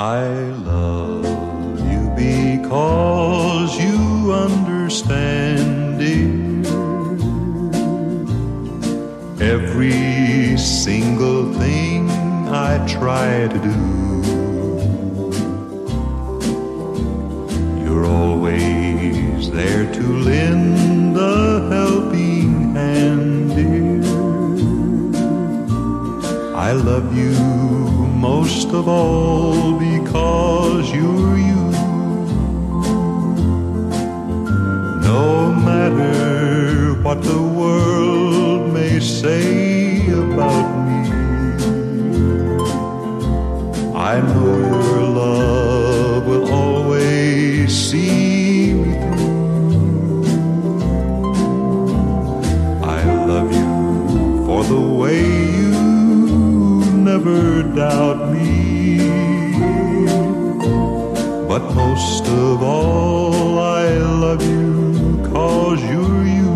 I love you because you understand, dear. Every single thing I try to do, I love you most of all because you're you. No matter what the world may say about me, I know your love will always see me through. I love you for the way you never doubt me. But most of all, I love you cause you're you.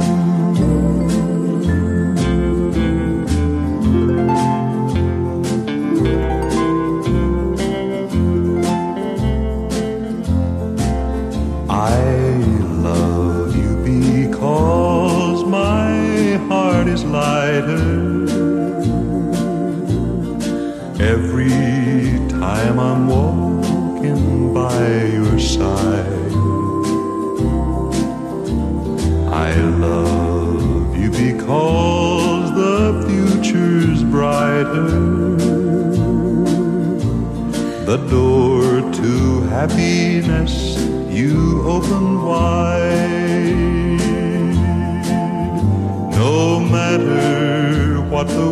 I love you because my heart is lighter I'm walking by your side. I love you because the future's brighter. The door to happiness you open wide. No matter what the